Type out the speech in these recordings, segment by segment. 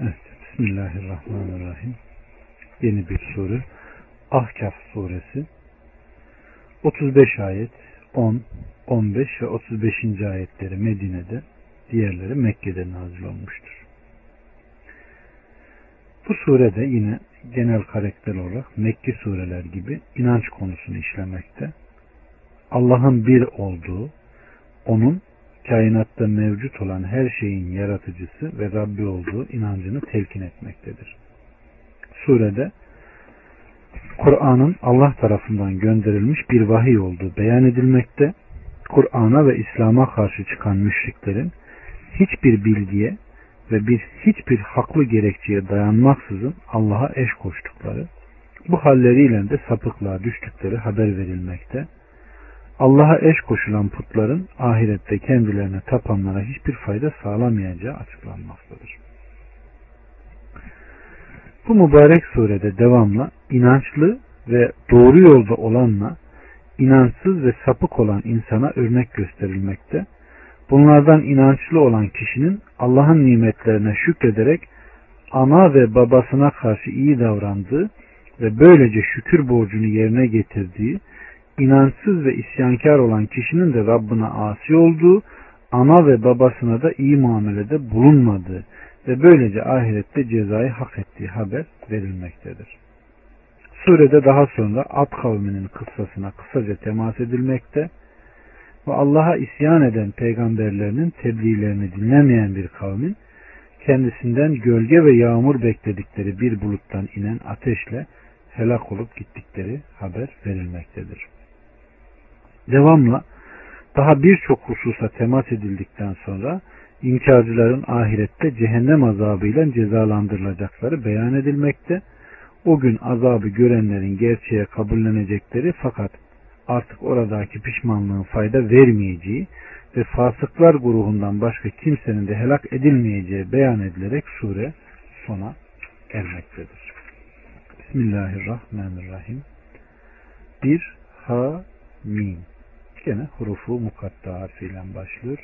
Evet, Bismillahirrahmanirrahim. Yeni bir sure. Ahkaf suresi. 35 ayet, 10, 15 ve 35. ayetleri Medine'de, diğerleri Mekke'de nazil olmuştur. Bu surede yine genel karakter olarak Mekki sureler gibi inanç konusunu işlemekte. Allah'ın bir olduğu, onun kainatta mevcut olan her şeyin yaratıcısı ve Rabbi olduğu inancını telkin etmektedir. Surede Kur'an'ın Allah tarafından gönderilmiş bir vahiy olduğu beyan edilmekte, Kur'an'a ve İslam'a karşı çıkan müşriklerin hiçbir bilgiye ve bir hiçbir haklı gerekçeye dayanmaksızın Allah'a eş koştukları, bu halleriyle de sapıklığa düştükleri haber verilmekte Allah'a eş koşulan putların ahirette kendilerine tapanlara hiçbir fayda sağlamayacağı açıklanmaktadır. Bu mübarek surede devamla inançlı ve doğru yolda olanla inançsız ve sapık olan insana örnek gösterilmekte. Bunlardan inançlı olan kişinin Allah'ın nimetlerine şükrederek ana ve babasına karşı iyi davrandığı ve böylece şükür borcunu yerine getirdiği inançsız ve isyankar olan kişinin de Rabbine asi olduğu, ana ve babasına da iyi muamelede bulunmadığı ve böylece ahirette cezayı hak ettiği haber verilmektedir. Surede daha sonra Ad kavminin kıssasına kısaca temas edilmekte ve Allah'a isyan eden peygamberlerinin tebliğlerini dinlemeyen bir kavmin kendisinden gölge ve yağmur bekledikleri bir buluttan inen ateşle helak olup gittikleri haber verilmektedir. Devamla daha birçok hususa temas edildikten sonra inkarcıların ahirette cehennem azabıyla cezalandırılacakları beyan edilmekte. O gün azabı görenlerin gerçeğe kabullenecekleri fakat artık oradaki pişmanlığın fayda vermeyeceği ve fasıklar grubundan başka kimsenin de helak edilmeyeceği beyan edilerek sure sona ermektedir. Bismillahirrahmanirrahim. Bir ha mim gene hurufu mukatta harfiyle başlıyor.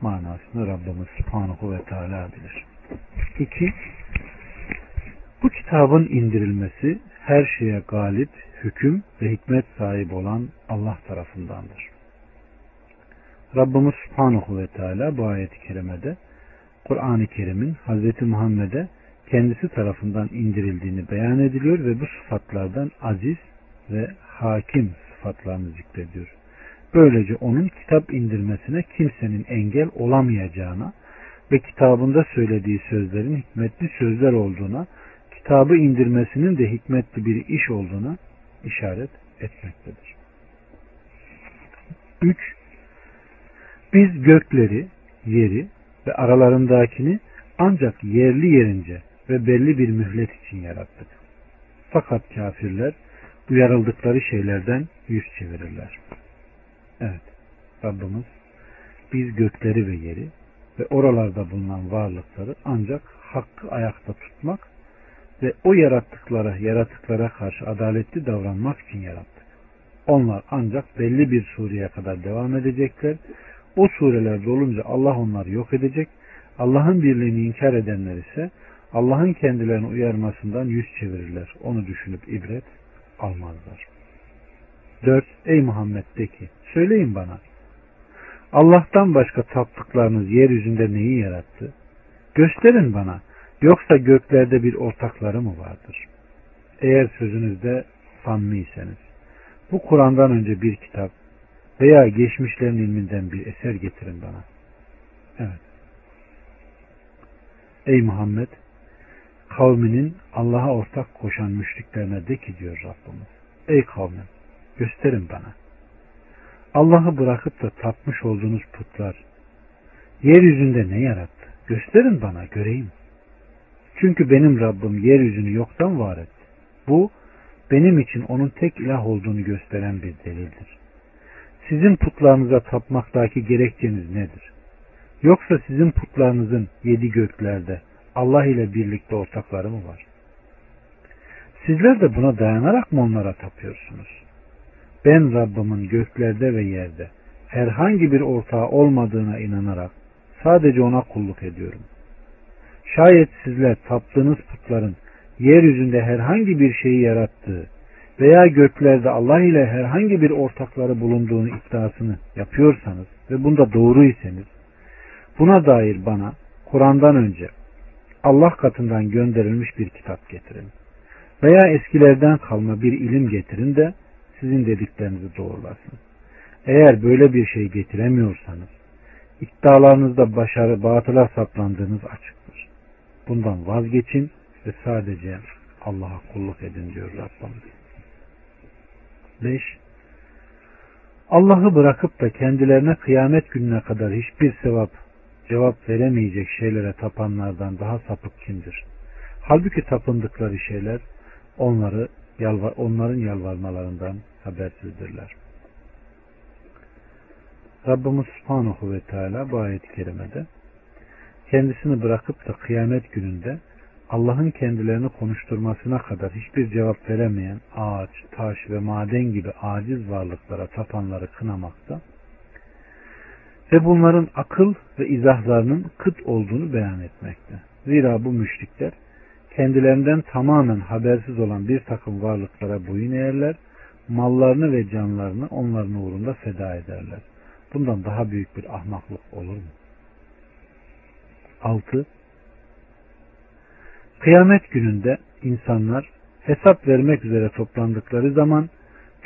Manasını Rabbimiz Subhanahu ve Teala bilir. İki, bu kitabın indirilmesi her şeye galip, hüküm ve hikmet sahibi olan Allah tarafındandır. Rabbimiz Subhanahu ve Teala bu ayet-i kerimede Kur'an-ı Kerim'in Hz. Muhammed'e kendisi tarafından indirildiğini beyan ediliyor ve bu sıfatlardan aziz ve hakim sıfatlarını zikrediyor. Böylece onun kitap indirmesine kimsenin engel olamayacağına ve kitabında söylediği sözlerin hikmetli sözler olduğuna, kitabı indirmesinin de hikmetli bir iş olduğuna işaret etmektedir. 3. Biz gökleri, yeri ve aralarındakini ancak yerli yerince ve belli bir mühlet için yarattık. Fakat kafirler uyarıldıkları şeylerden yüz çevirirler. Evet. Rabbimiz biz gökleri ve yeri ve oralarda bulunan varlıkları ancak hakkı ayakta tutmak ve o yarattıklara, yaratıklara karşı adaletli davranmak için yarattık. Onlar ancak belli bir sureye kadar devam edecekler. O sureler dolunca Allah onları yok edecek. Allah'ın birliğini inkar edenler ise Allah'ın kendilerini uyarmasından yüz çevirirler. Onu düşünüp ibret almazlar. 4. Ey Muhammed de ki Söyleyin bana. Allah'tan başka taptıklarınız yeryüzünde neyi yarattı? Gösterin bana. Yoksa göklerde bir ortakları mı vardır? Eğer sözünüzde samimiyseniz. Bu Kur'an'dan önce bir kitap veya geçmişlerin ilminden bir eser getirin bana. Evet. Ey Muhammed kavminin Allah'a ortak koşan müşriklerine de ki diyor Rabbimiz. Ey kavmim gösterin bana. Allah'ı bırakıp da tapmış olduğunuz putlar yeryüzünde ne yarattı? Gösterin bana göreyim. Çünkü benim Rabbim yeryüzünü yoktan var etti. Bu benim için onun tek ilah olduğunu gösteren bir delildir. Sizin putlarınıza tapmaktaki gerekçeniz nedir? Yoksa sizin putlarınızın yedi göklerde Allah ile birlikte ortakları mı var? Sizler de buna dayanarak mı onlara tapıyorsunuz? Ben Rabbimin göklerde ve yerde herhangi bir ortağı olmadığına inanarak sadece ona kulluk ediyorum. Şayet sizler taptığınız putların yeryüzünde herhangi bir şeyi yarattığı veya göklerde Allah ile herhangi bir ortakları bulunduğunu iddiasını yapıyorsanız ve bunda doğru iseniz buna dair bana Kur'an'dan önce Allah katından gönderilmiş bir kitap getirin. Veya eskilerden kalma bir ilim getirin de sizin dediklerinizi doğrulasın. Eğer böyle bir şey getiremiyorsanız iddialarınızda başarı batıla saplandığınız açıktır. Bundan vazgeçin ve sadece Allah'a kulluk edin diyor Rabbimiz. 5. Allah'ı bırakıp da kendilerine kıyamet gününe kadar hiçbir sevap cevap veremeyecek şeylere tapanlardan daha sapık kimdir? Halbuki tapındıkları şeyler onları onların yalvarmalarından habersizdirler. Rabbimiz Subhanahu ve Teala bu ayet-i kerimede kendisini bırakıp da kıyamet gününde Allah'ın kendilerini konuşturmasına kadar hiçbir cevap veremeyen ağaç, taş ve maden gibi aciz varlıklara tapanları kınamakta ve bunların akıl ve izahlarının kıt olduğunu beyan etmekte. Zira bu müşrikler kendilerinden tamamen habersiz olan bir takım varlıklara boyun eğerler, mallarını ve canlarını onların uğrunda feda ederler. Bundan daha büyük bir ahmaklık olur mu? 6. Kıyamet gününde insanlar hesap vermek üzere toplandıkları zaman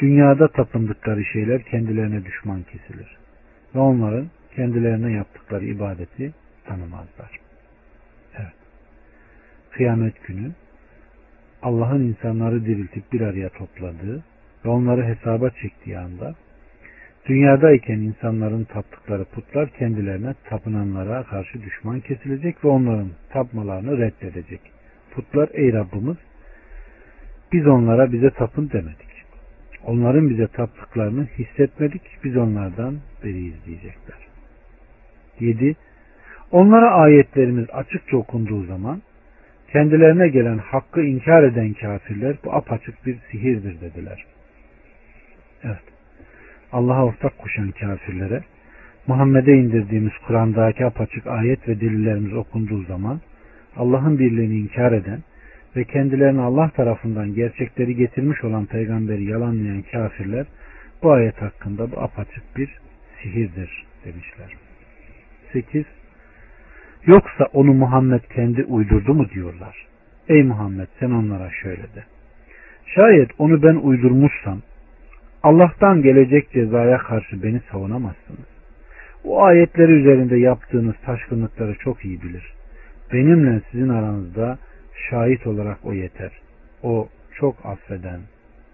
dünyada tapındıkları şeyler kendilerine düşman kesilir. Ve onların kendilerine yaptıkları ibadeti tanımazlar. Evet. Kıyamet günü Allah'ın insanları diriltip bir araya topladığı ve onları hesaba çektiği anda dünyadayken insanların taptıkları putlar kendilerine tapınanlara karşı düşman kesilecek ve onların tapmalarını reddedecek. Putlar ey Rabbimiz biz onlara bize tapın demedik. Onların bize taptıklarını hissetmedik. Biz onlardan beriyiz diyecekler. 7. Onlara ayetlerimiz açıkça okunduğu zaman kendilerine gelen hakkı inkar eden kafirler bu apaçık bir sihirdir dediler. Evet. Allah'a ortak koşan kafirlere Muhammed'e indirdiğimiz Kur'an'daki apaçık ayet ve delillerimiz okunduğu zaman Allah'ın birliğini inkar eden ve kendilerine Allah tarafından gerçekleri getirmiş olan peygamberi yalanlayan kafirler bu ayet hakkında bu apaçık bir sihirdir demişler. 8 Yoksa onu Muhammed kendi uydurdu mu diyorlar. Ey Muhammed sen onlara şöyle de. Şayet onu ben uydurmuşsam Allah'tan gelecek cezaya karşı beni savunamazsınız. O ayetleri üzerinde yaptığınız taşkınlıkları çok iyi bilir. Benimle sizin aranızda şahit olarak o yeter. O çok affeden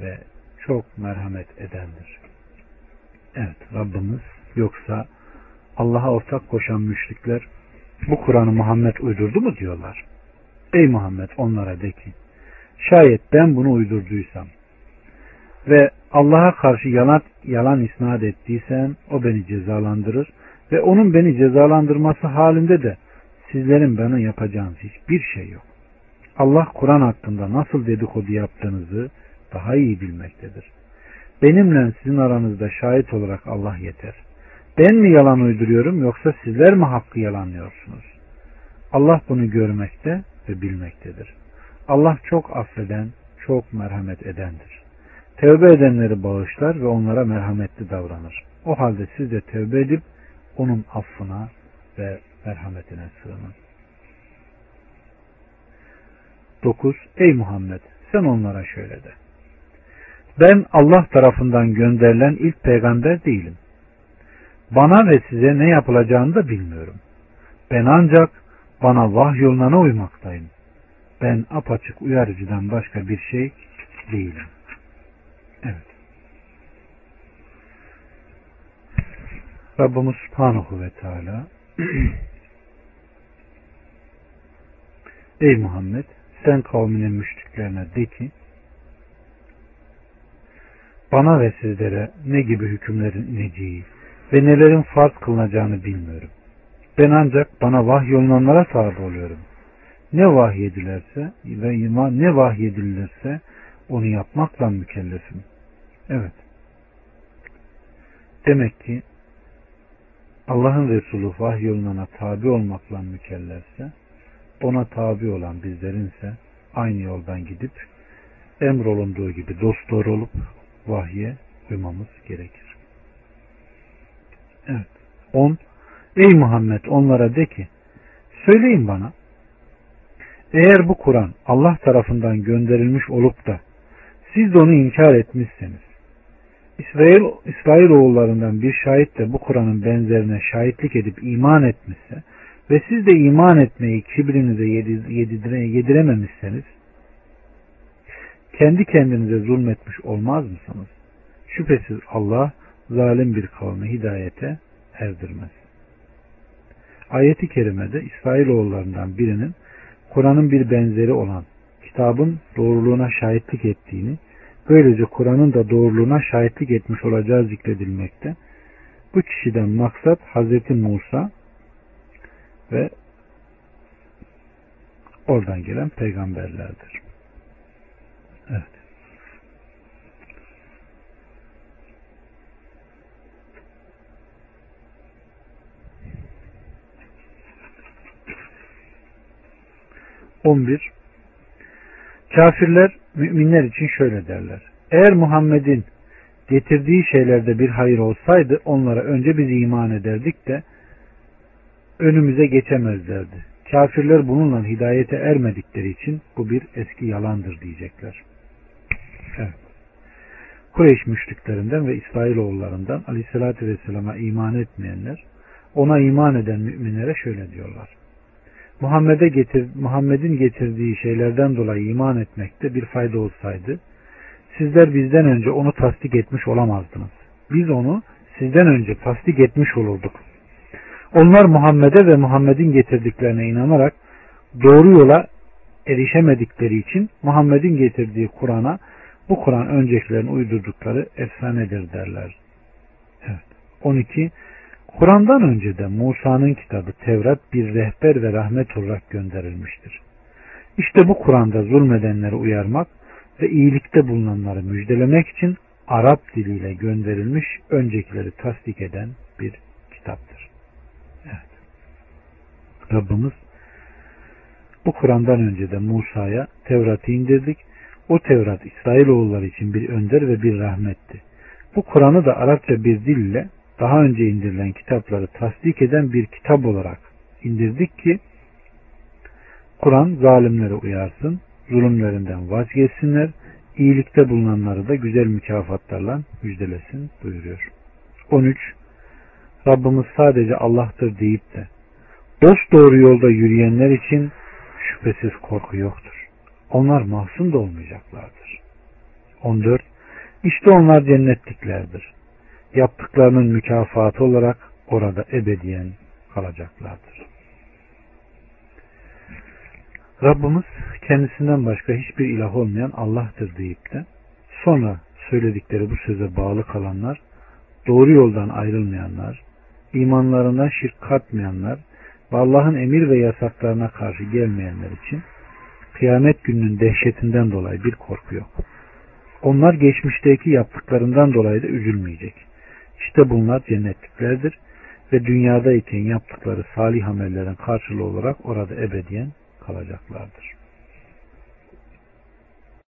ve çok merhamet edendir. Evet Rabbimiz yoksa Allah'a ortak koşan müşrikler bu Kur'an'ı Muhammed uydurdu mu diyorlar. Ey Muhammed onlara de ki şayet ben bunu uydurduysam ve Allah'a karşı yalan, yalan isnat ettiysem o beni cezalandırır ve onun beni cezalandırması halinde de sizlerin bana yapacağınız hiçbir şey yok. Allah Kur'an hakkında nasıl dedikodu yaptığınızı daha iyi bilmektedir. Benimle sizin aranızda şahit olarak Allah yeter. Ben mi yalan uyduruyorum yoksa sizler mi hakkı yalanlıyorsunuz? Allah bunu görmekte ve bilmektedir. Allah çok affeden, çok merhamet edendir. Tevbe edenleri bağışlar ve onlara merhametli davranır. O halde siz de tevbe edip onun affına ve merhametine sığının. 9. Ey Muhammed sen onlara şöyle de. Ben Allah tarafından gönderilen ilk peygamber değilim. Bana ve size ne yapılacağını da bilmiyorum. Ben ancak bana vahyolunana uymaktayım. Ben apaçık uyarıcıdan başka bir şey değilim. Evet. Rabbimiz Subhanahu ve Teala Ey Muhammed sen kavminin müşriklerine de ki bana ve sizlere ne gibi hükümlerin ineceği ve nelerin farz kılınacağını bilmiyorum. Ben ancak bana vahyolunanlara tabi oluyorum. Ne vahyedilerse ve ne vahyedilirse onu yapmakla mükellefim. Evet. Demek ki Allah'ın Resulü vahyolunana tabi olmakla mükellefse ona tabi olan bizlerinse aynı yoldan gidip emrolunduğu gibi dost doğru olup vahye uymamız gerekir. Evet. 10. Ey Muhammed onlara de ki söyleyin bana eğer bu Kur'an Allah tarafından gönderilmiş olup da siz de onu inkar etmişseniz İsrail, İsrail oğullarından bir şahit de bu Kur'an'ın benzerine şahitlik edip iman etmişse ve siz de iman etmeyi kibrinize yedire, yedirememişseniz kendi kendinize zulmetmiş olmaz mısınız? Şüphesiz Allah zalim bir kavmi hidayete erdirmez. Ayeti kerimede İsrailoğullarından birinin Kur'an'ın bir benzeri olan kitabın doğruluğuna şahitlik ettiğini, böylece Kur'an'ın da doğruluğuna şahitlik etmiş olacağı zikredilmekte. Bu kişiden maksat Hazreti Musa ve oradan gelen peygamberlerdir. Evet. On bir. Kafirler müminler için şöyle derler. Eğer Muhammed'in getirdiği şeylerde bir hayır olsaydı onlara önce biz iman ederdik de önümüze geçemezlerdi. Kafirler bununla hidayete ermedikleri için bu bir eski yalandır diyecekler. Evet. Kureyş müşriklerinden ve İsrailoğullarından aleyhissalatü vesselama iman etmeyenler ona iman eden müminlere şöyle diyorlar. Muhammed'e getir, Muhammed'in getirdiği şeylerden dolayı iman etmekte bir fayda olsaydı sizler bizden önce onu tasdik etmiş olamazdınız. Biz onu sizden önce tasdik etmiş olurduk. Onlar Muhammed'e ve Muhammed'in getirdiklerine inanarak doğru yola erişemedikleri için Muhammed'in getirdiği Kur'an'a bu Kur'an öncekilerin uydurdukları efsanedir derler. Evet. 12. Kur'an'dan önce de Musa'nın kitabı Tevrat bir rehber ve rahmet olarak gönderilmiştir. İşte bu Kur'an'da zulmedenleri uyarmak ve iyilikte bulunanları müjdelemek için Arap diliyle gönderilmiş öncekileri tasdik eden bir kitaptır. Evet. Rabbimiz bu Kur'an'dan önce de Musa'ya Tevrat'ı indirdik. O Tevrat İsrailoğulları için bir önder ve bir rahmetti. Bu Kur'an'ı da Arapça bir dille daha önce indirilen kitapları tasdik eden bir kitap olarak indirdik ki Kur'an zalimleri uyarsın, zulümlerinden vazgeçsinler, iyilikte bulunanları da güzel mükafatlarla müjdelesin buyuruyor. 13. Rabbimiz sadece Allah'tır deyip de dost doğru yolda yürüyenler için şüphesiz korku yoktur. Onlar mahzun da olmayacaklardır. 14. İşte onlar cennetliklerdir yaptıklarının mükafatı olarak orada ebediyen kalacaklardır. Rabbimiz kendisinden başka hiçbir ilah olmayan Allah'tır deyip de sonra söyledikleri bu söze bağlı kalanlar, doğru yoldan ayrılmayanlar, imanlarına şirk katmayanlar ve Allah'ın emir ve yasaklarına karşı gelmeyenler için kıyamet gününün dehşetinden dolayı bir korku yok. Onlar geçmişteki yaptıklarından dolayı da üzülmeyecek. İşte bunlar cennetliklerdir ve dünyadayken yaptıkları salih amellerin karşılığı olarak orada ebediyen kalacaklardır.